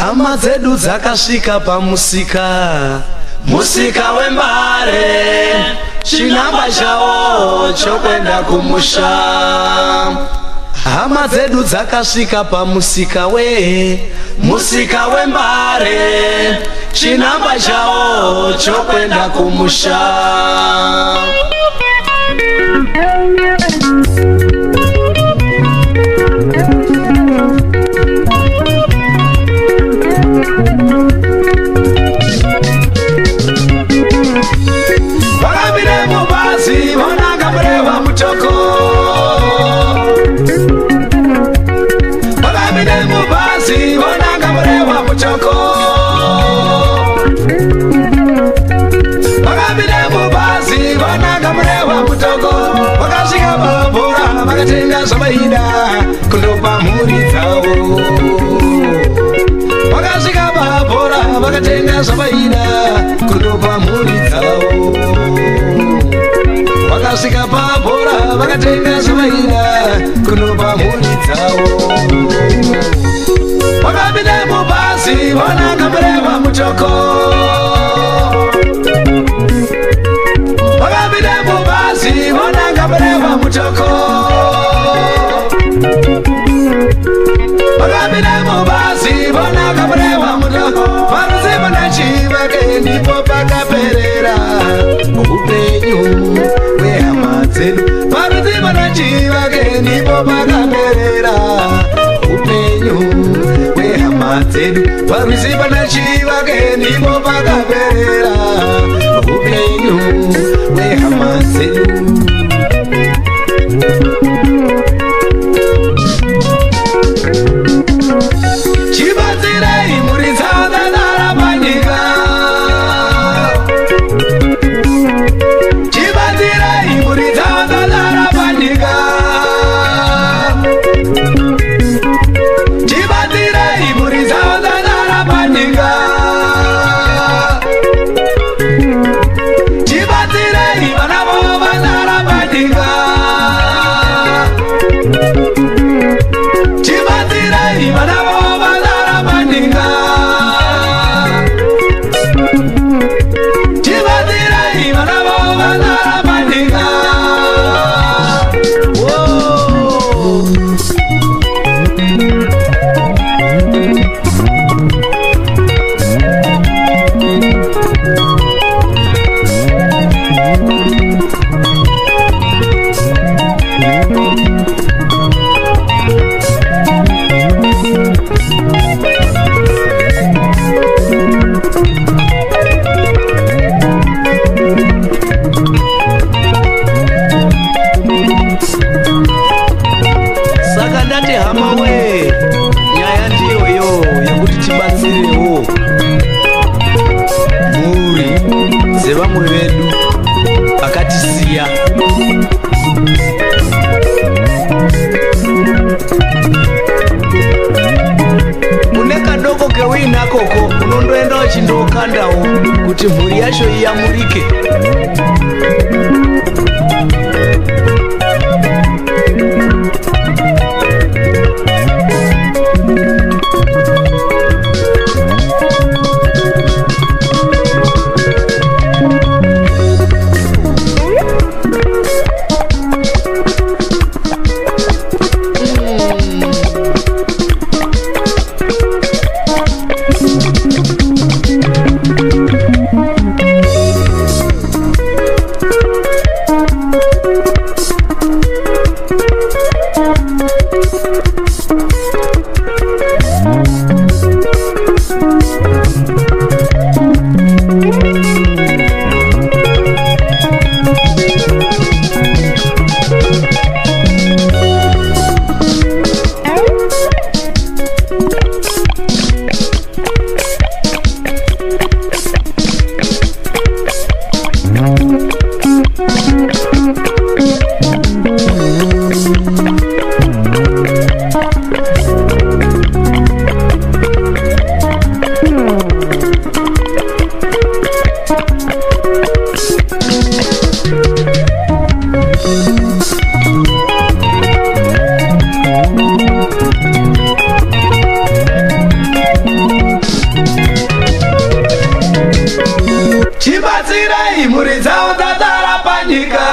hama dzedu dzakasvika pamusika musika wembare chinamba chavo chokwenda kumusha hama dzedu dzakasvika pamusika wee musika wembare chinamba chavo chokwenda kumusha hey. choko bakamine mubasi bonanga murewa muchoko bakamine mubasi bonanga murewa mutoko bakasika bavura bakatenda zvavaida kundopa mhuri dzavo bakasika bavura bakatenda zvavaida vasvika pabhora vakatenga zvavaira kunopa mhuni dzavo vakapindamubhazi vona kamberewa mutoko dzedu parutivo nachivakeni bobakaperera upenyu wehama dzedu parutivo nachivakeni bobakaperera upenyu wehama dzedu ya murike chibatsirai mhuri dzaondadara panyika